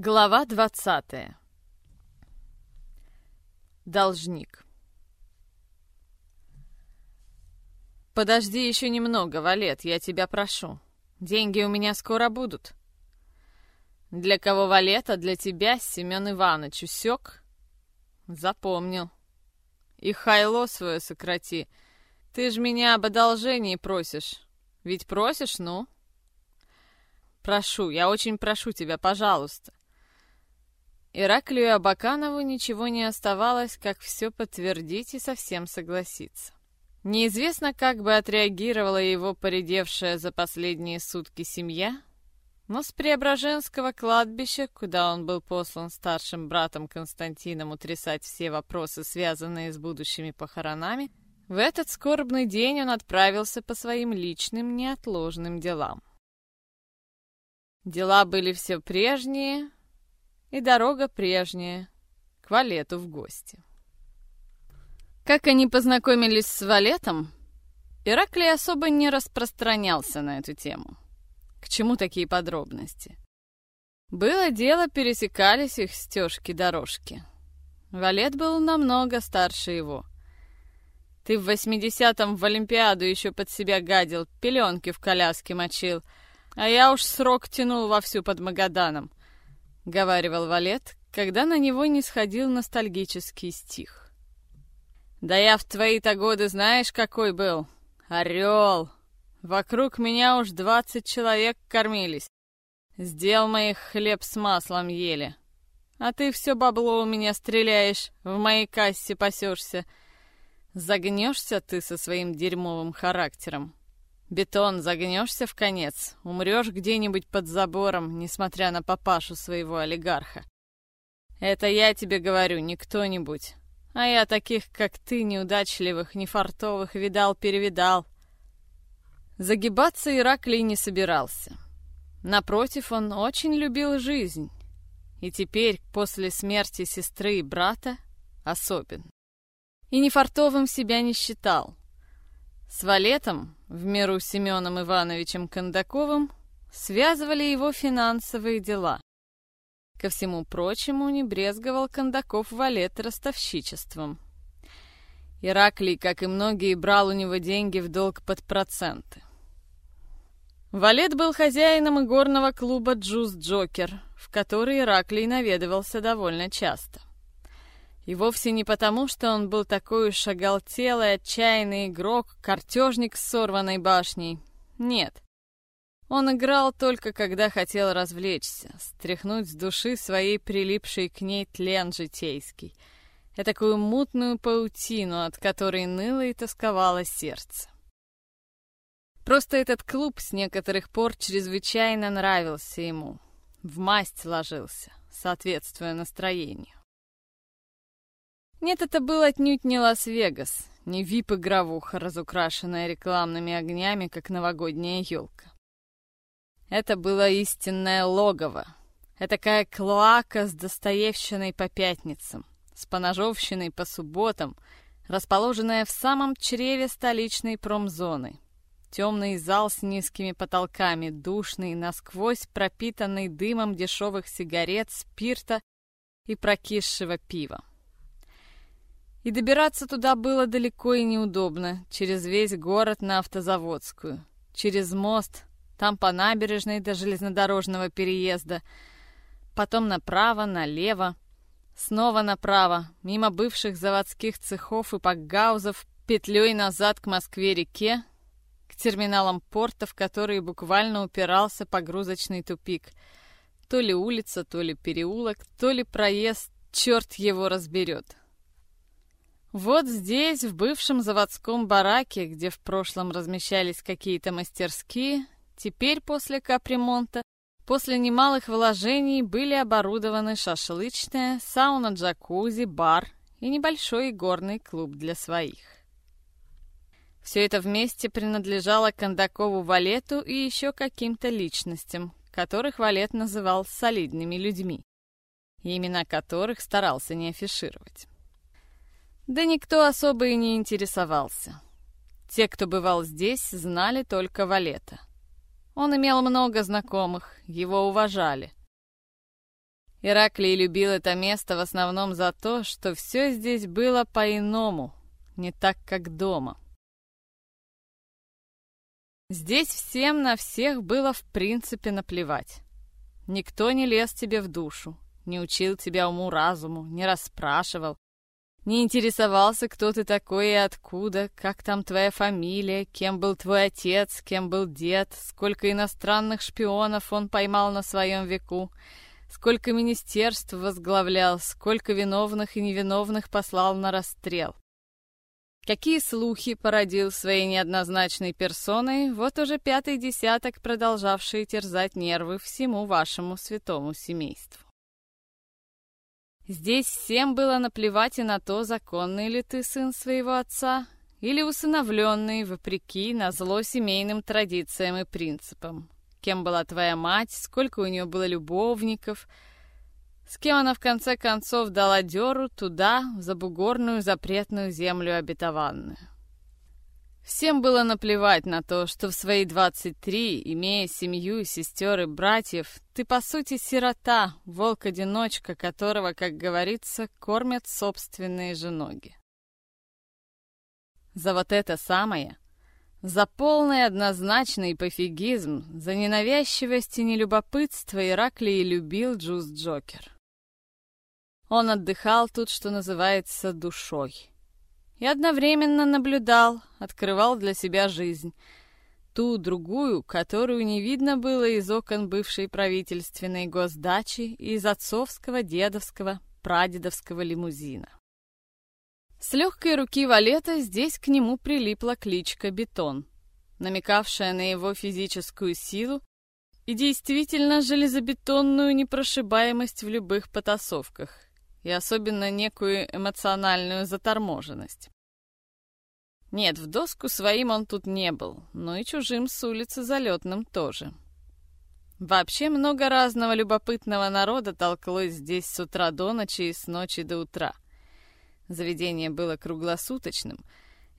Глава двадцатая. Должник. Подожди еще немного, Валет, я тебя прошу. Деньги у меня скоро будут. Для кого Валета, для тебя, Семен Иванович, усек? Запомнил. И хайло свое сократи. Ты ж меня об одолжении просишь. Ведь просишь, ну? Прошу, я очень прошу тебя, пожалуйста. Ираклию Абаканову ничего не оставалось, как все подтвердить и совсем согласиться. Неизвестно, как бы отреагировала его поредевшая за последние сутки семья, но с Преображенского кладбища, куда он был послан старшим братом Константином утрясать все вопросы, связанные с будущими похоронами, в этот скорбный день он отправился по своим личным неотложным делам. Дела были все прежние, и дорога прежняя, к Валету в гости. Как они познакомились с Валетом, Ираклий особо не распространялся на эту тему. К чему такие подробности? Было дело, пересекались их стежки-дорожки. Валет был намного старше его. Ты в восьмидесятом в Олимпиаду еще под себя гадил, пеленки в коляске мочил, а я уж срок тянул вовсю под Магаданом. — говаривал Валет, когда на него не сходил ностальгический стих. «Да я в твои-то годы знаешь, какой был? Орел! Вокруг меня уж двадцать человек кормились. Сделал моих хлеб с маслом ели. А ты все бабло у меня стреляешь, в моей кассе пасешься. Загнешься ты со своим дерьмовым характером. Бетон, загнешься в конец, умрешь где-нибудь под забором, несмотря на папашу своего олигарха. Это я тебе говорю, не кто-нибудь. А я таких, как ты, неудачливых, нефартовых, видал-перевидал. Загибаться Ираклий не собирался. Напротив, он очень любил жизнь. И теперь, после смерти сестры и брата, особенно. И нефартовым себя не считал. С Валетом, в меру Семеном Ивановичем Кондаковым, связывали его финансовые дела. Ко всему прочему, не брезговал Кондаков Валет ростовщичеством. Ираклий, как и многие, брал у него деньги в долг под проценты. Валет был хозяином игорного клуба «Джуз Джокер», в который Ираклий наведывался довольно часто. И вовсе не потому, что он был такой уж оголтелый, отчаянный игрок, картежник с сорванной башней. Нет. Он играл только когда хотел развлечься, стряхнуть с души своей прилипшей к ней тлен житейский, такую мутную паутину, от которой ныло и тосковало сердце. Просто этот клуб с некоторых пор чрезвычайно нравился ему, в масть ложился, соответствуя настроению. Нет, это был отнюдь не Лас-Вегас, не вип-игровуха, разукрашенная рекламными огнями, как новогодняя елка. Это было истинное логово. Этакая клоака с достоевщиной по пятницам, с поножовщиной по субботам, расположенная в самом чреве столичной промзоны. Темный зал с низкими потолками, душный, насквозь пропитанный дымом дешевых сигарет, спирта и прокисшего пива. И добираться туда было далеко и неудобно, через весь город на Автозаводскую, через мост, там по набережной до железнодорожного переезда, потом направо, налево, снова направо, мимо бывших заводских цехов и пакгаузов, петлей назад к Москве-реке, к терминалам порта, в которые буквально упирался погрузочный тупик. То ли улица, то ли переулок, то ли проезд, черт его разберет. Вот здесь, в бывшем заводском бараке, где в прошлом размещались какие-то мастерские, теперь после капремонта, после немалых вложений были оборудованы шашлычная, сауна-джакузи, бар и небольшой горный клуб для своих. Все это вместе принадлежало Кондакову Валету и еще каким-то личностям, которых Валет называл солидными людьми, имена которых старался не афишировать. Да никто особо и не интересовался. Те, кто бывал здесь, знали только Валета. Он имел много знакомых, его уважали. Ираклий любил это место в основном за то, что все здесь было по-иному, не так, как дома. Здесь всем на всех было в принципе наплевать. Никто не лез тебе в душу, не учил тебя уму-разуму, не расспрашивал, не интересовался, кто ты такой и откуда, как там твоя фамилия, кем был твой отец, кем был дед, сколько иностранных шпионов он поймал на своем веку, сколько министерств возглавлял, сколько виновных и невиновных послал на расстрел. Какие слухи породил своей неоднозначной персоной, вот уже пятый десяток, продолжавшие терзать нервы всему вашему святому семейству. Здесь всем было наплевать и на то, законный ли ты сын своего отца, или усыновленный, вопреки, на зло семейным традициям и принципам. Кем была твоя мать, сколько у нее было любовников — с кем она в конце концов дала дёру туда, в забугорную запретную землю обетованную. Всем было наплевать на то, что в свои 23, имея семью, сестер и братьев, ты по сути сирота, волк-одиночка, которого, как говорится, кормят собственные же ноги. За вот это самое, за полный однозначный пофигизм, за ненавязчивость и нелюбопытство Ираклий любил Джуз Джокер. Он отдыхал тут, что называется, душой. И одновременно наблюдал, открывал для себя жизнь. Ту другую, которую не видно было из окон бывшей правительственной госдачи и из отцовского, дедовского, прадедовского лимузина. С легкой руки Валета здесь к нему прилипла кличка «Бетон», намекавшая на его физическую силу и действительно железобетонную непрошибаемость в любых потасовках, и особенно некую эмоциональную заторможенность. Нет, в доску своим он тут не был, но и чужим с улицы залетным тоже. Вообще много разного любопытного народа толклось здесь с утра до ночи и с ночи до утра. Заведение было круглосуточным,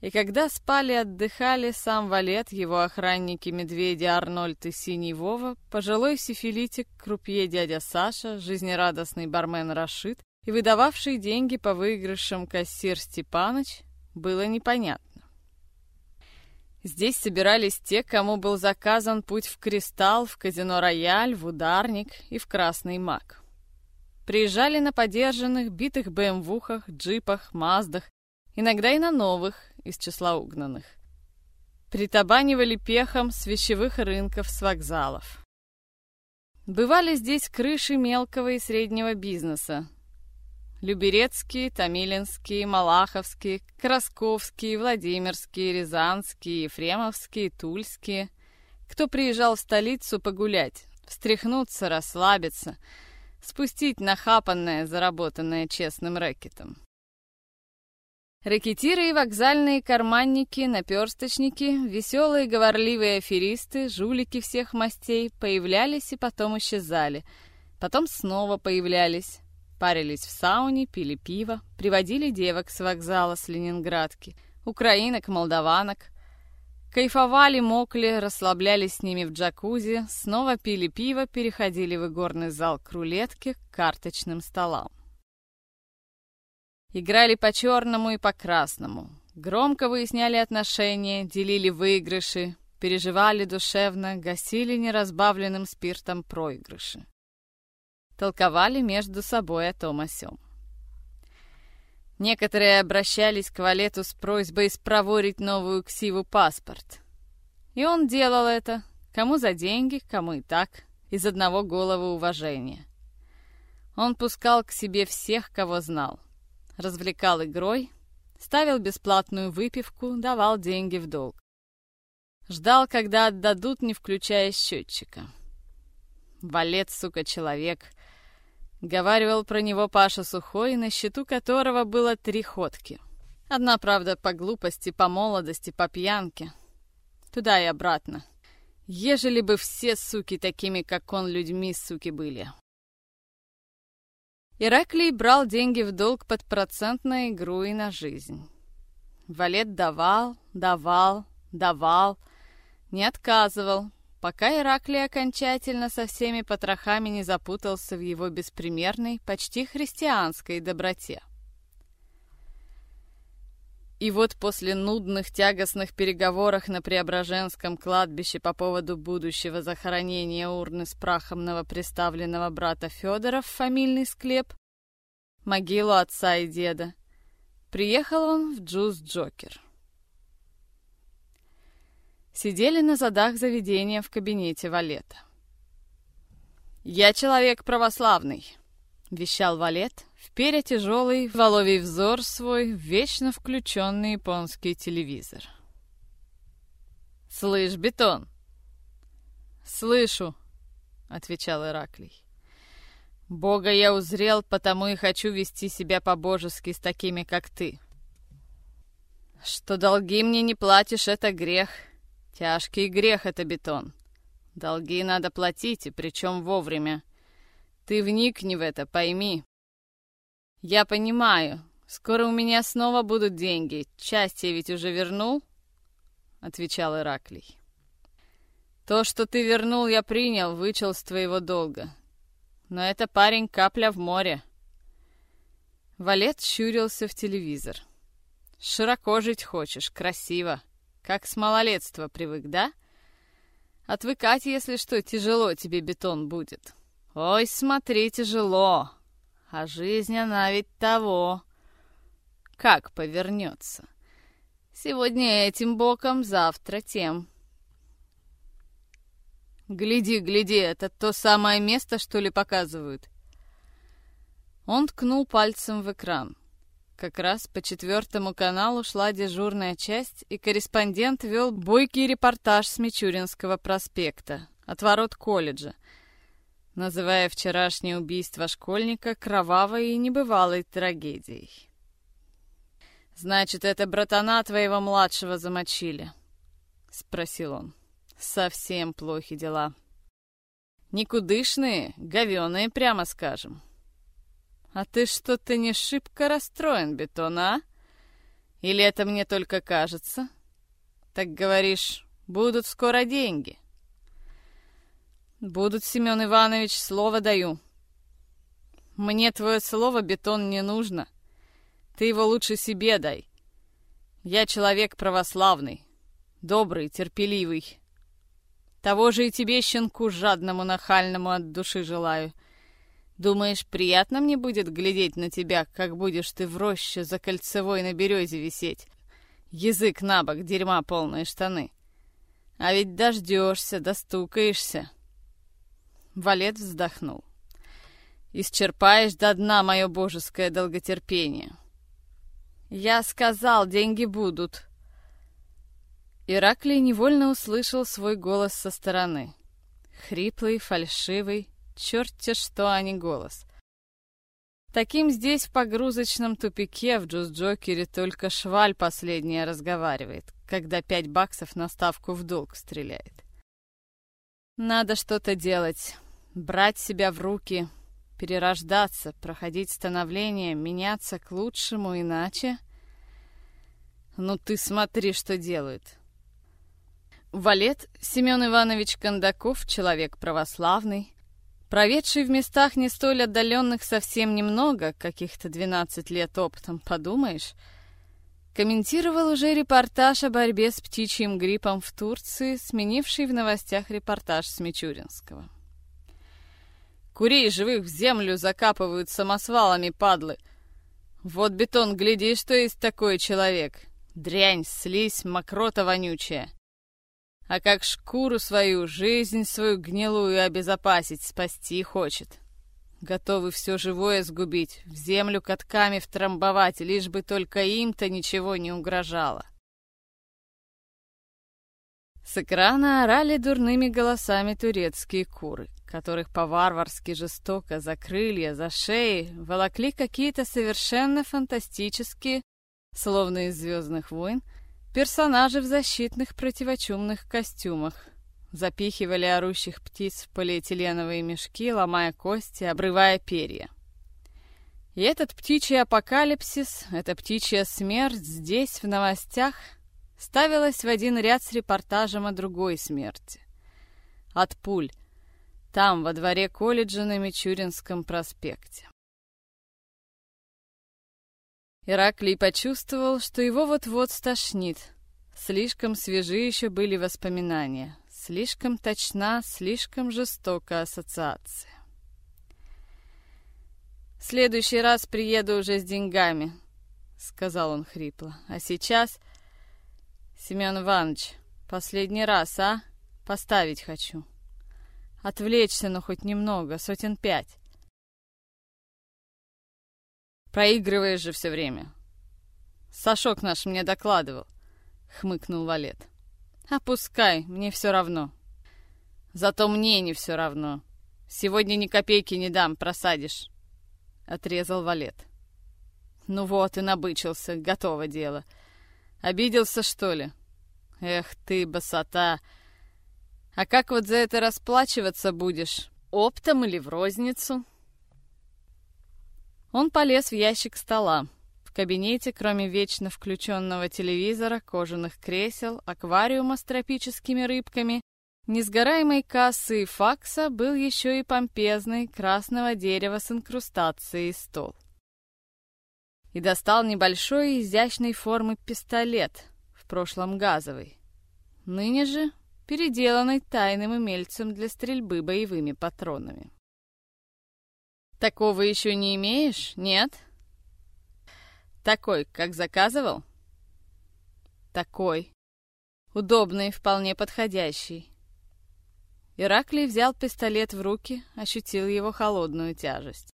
и когда спали отдыхали сам Валет, его охранники Медведи Арнольд и Синий Вова, пожилой сифилитик, крупье дядя Саша, жизнерадостный бармен Рашид и выдававший деньги по выигрышам кассир Степаныч, было непонятно. Здесь собирались те, кому был заказан путь в Кристалл, в казино Рояль, в Ударник и в Красный Маг. Приезжали на подержанных, битых БМВухах, джипах, Маздах, иногда и на новых, из числа угнанных. Притабанивали пехом с вещевых рынков, с вокзалов. Бывали здесь крыши мелкого и среднего бизнеса, Люберецкие, Томилинские, Малаховские, Красковские, Владимирские, Рязанские, Ефремовские, Тульские. Кто приезжал в столицу погулять, встряхнуться, расслабиться, спустить нахапанное, заработанное честным рэкетом. Рэкетиры и вокзальные карманники, наперсточники, веселые говорливые аферисты, жулики всех мастей появлялись и потом исчезали, потом снова появлялись, Парились в сауне, пили пиво, приводили девок с вокзала с Ленинградки, украинок, молдаванок. Кайфовали, мокли, расслаблялись с ними в джакузи, снова пили пиво, переходили в игорный зал к рулетке, к карточным столам. Играли по черному и по красному. Громко выясняли отношения, делили выигрыши, переживали душевно, гасили неразбавленным спиртом проигрыши толковали между собой о том о сём. Некоторые обращались к Валету с просьбой спроворить новую ксиву паспорт. И он делал это, кому за деньги, кому и так, из одного голого уважения. Он пускал к себе всех, кого знал. Развлекал игрой, ставил бесплатную выпивку, давал деньги в долг. Ждал, когда отдадут, не включая счетчика. Валет, сука, человек — Говаривал про него Паша Сухой, на счету которого было три ходки. Одна, правда, по глупости, по молодости, по пьянке. Туда и обратно. Ежели бы все суки такими, как он, людьми суки были. Ираклий брал деньги в долг под процент на игру и на жизнь. Валет давал, давал, давал, не отказывал, пока Ираклий окончательно со всеми потрохами не запутался в его беспримерной, почти христианской доброте. И вот после нудных тягостных переговоров на Преображенском кладбище по поводу будущего захоронения урны с прахом новоприставленного брата Федора в фамильный склеп, могилу отца и деда, приехал он в Джуз Джокер. Сидели на задах заведения в кабинете Валета. «Я человек православный», — вещал Валет, вперя тяжелый воловий взор свой в вечно включенный японский телевизор. «Слышь, Бетон!» «Слышу», — отвечал Ираклий. «Бога я узрел, потому и хочу вести себя по-божески с такими, как ты. Что долги мне не платишь, это грех. Тяжкий грех это, Бетон. Долги надо платить, и причем вовремя. Ты вникни в это, пойми. Я понимаю. Скоро у меня снова будут деньги. Часть я ведь уже вернул, отвечал Ираклий. То, что ты вернул, я принял, вычел с твоего долга. Но это парень капля в море. Валет щурился в телевизор. Широко жить хочешь, красиво. Как с малолетства привык, да? Отвыкать, если что, тяжело тебе бетон будет. Ой, смотри, тяжело. А жизнь она ведь того. Как повернется. Сегодня этим боком, завтра тем. Гляди, гляди, это то самое место, что ли, показывают? Он ткнул пальцем в экран. Как раз по четвертому каналу шла дежурная часть, и корреспондент вел бойкий репортаж с Мичуринского проспекта, от ворот колледжа, называя вчерашнее убийство школьника кровавой и небывалой трагедией. «Значит, это братана твоего младшего замочили?» — спросил он. «Совсем плохи дела. Никудышные, говеные, прямо скажем. А ты что-то не шибко расстроен, Бетон, а? Или это мне только кажется? Так говоришь, будут скоро деньги?» Будут, Семен Иванович, слово даю. Мне твое слово, бетон, не нужно. Ты его лучше себе дай. Я человек православный, добрый, терпеливый. Того же и тебе, щенку жадному, нахальному от души желаю. Думаешь, приятно мне будет глядеть на тебя, как будешь ты в роще за кольцевой на березе висеть? Язык на бок, дерьма полные штаны. А ведь дождешься, достукаешься. Валет вздохнул. «Исчерпаешь до дна мое божеское долготерпение». «Я сказал, деньги будут». Ираклий невольно услышал свой голос со стороны. Хриплый, фальшивый, черт-те что, а не голос. Таким здесь в погрузочном тупике в Джуз-Джокере только шваль последняя разговаривает, когда пять баксов на ставку в долг стреляет. Надо что-то делать, брать себя в руки, перерождаться, проходить становление, меняться к лучшему, иначе... Ну ты смотри, что делают. Валет Семен Иванович Кондаков, человек православный, проведший в местах не столь отдаленных совсем немного, каких-то 12 лет опытом, подумаешь, комментировал уже репортаж о борьбе с птичьим гриппом в Турции, сменивший в новостях репортаж с Мичуринского. Курей живых в землю закапывают самосвалами, падлы. Вот бетон, гляди, что есть такой человек. Дрянь, слизь, мокрота вонючая. А как шкуру свою, жизнь свою гнилую обезопасить, спасти хочет. Готовы все живое сгубить, в землю катками втрамбовать, лишь бы только им-то ничего не угрожало. С экрана орали дурными голосами турецкие куры, которых по-варварски жестоко за крылья, за шеи волокли какие-то совершенно фантастические, словно из «Звездных войн», персонажи в защитных противочумных костюмах, запихивали орущих птиц в полиэтиленовые мешки, ломая кости, обрывая перья. И этот птичий апокалипсис, эта птичья смерть здесь, в новостях, ставилась в один ряд с репортажем о другой смерти. От пуль. Там, во дворе колледжа на Мичуринском проспекте. Ираклий почувствовал, что его вот-вот стошнит. Слишком свежи еще были воспоминания. Слишком точна, слишком жестока ассоциация. «В следующий раз приеду уже с деньгами», — сказал он хрипло. «А сейчас, Семен Иванович, последний раз, а? Поставить хочу. Отвлечься, ну, хоть немного, сотен пять. Проигрываешь же все время. Сашок наш мне докладывал, хмыкнул Валет. Опускай, мне все равно. Зато мне не все равно. Сегодня ни копейки не дам, просадишь. Отрезал Валет. Ну вот и набычился, готово дело. Обиделся, что ли? Эх ты, босота! А как вот за это расплачиваться будешь? Оптом или в розницу? Он полез в ящик стола. В кабинете, кроме вечно включенного телевизора, кожаных кресел, аквариума с тропическими рыбками, несгораемой кассы и факса, был еще и помпезный красного дерева с инкрустацией стол. И достал небольшой изящной формы пистолет, в прошлом газовый. Ныне же переделанный тайным умельцем для стрельбы боевыми патронами. Такого еще не имеешь, нет? Такой, как заказывал? Такой. Удобный, вполне подходящий. Ираклий взял пистолет в руки, ощутил его холодную тяжесть.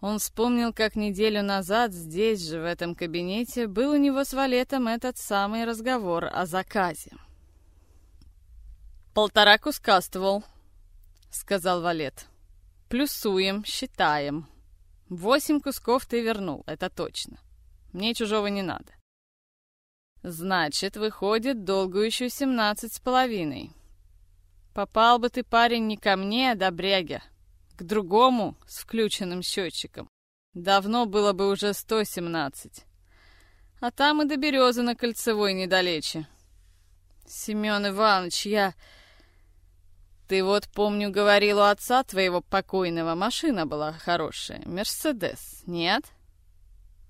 Он вспомнил, как неделю назад здесь же, в этом кабинете, был у него с Валетом этот самый разговор о заказе. «Полтора куска ствол», — сказал Валет. Плюсуем, считаем. Восемь кусков ты вернул, это точно. Мне чужого не надо. Значит, выходит, долгу еще семнадцать с половиной. Попал бы ты, парень, не ко мне, а до бряги. К другому с включенным счетчиком. Давно было бы уже сто семнадцать. А там и до березы на кольцевой недалече. Семен Иванович, я... Ты вот, помню, говорил у отца твоего покойного, машина была хорошая. Мерседес, нет?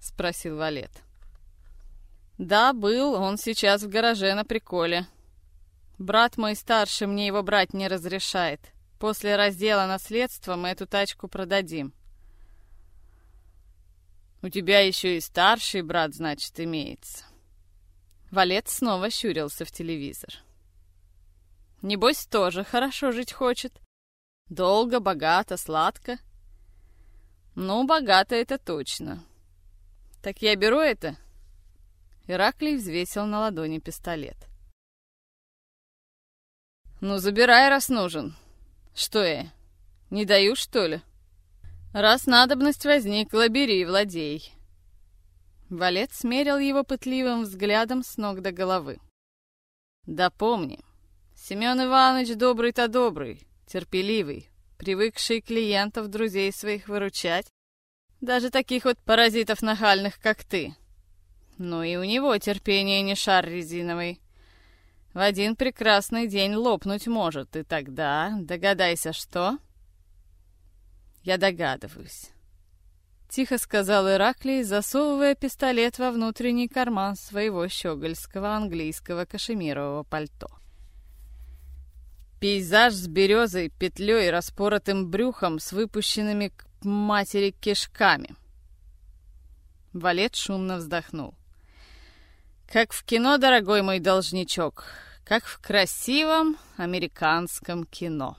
Спросил Валет. Да, был, он сейчас в гараже на приколе. Брат мой старший мне его брать не разрешает. После раздела наследства мы эту тачку продадим. У тебя еще и старший брат, значит, имеется. Валет снова щурился в телевизор. Небось, тоже хорошо жить хочет. Долго, богато, сладко. Ну, богато это точно. Так я беру это. Ираклий взвесил на ладони пистолет. Ну, забирай, раз нужен. Что я, не даю, что ли? Раз надобность возникла, бери, владей. Валет смерил его пытливым взглядом с ног до головы. Да помни, Семен Иванович добрый-то добрый, терпеливый, привыкший клиентов, друзей своих выручать, даже таких вот паразитов нахальных, как ты. Ну и у него терпение не шар резиновый. В один прекрасный день лопнуть может, и тогда догадайся, что? Я догадываюсь. Тихо сказал Ираклий, засовывая пистолет во внутренний карман своего щегольского английского кашемирового пальто. Пейзаж с березой, петлей, распоротым брюхом, с выпущенными к матери кишками. Валет шумно вздохнул. «Как в кино, дорогой мой должничок, как в красивом американском кино».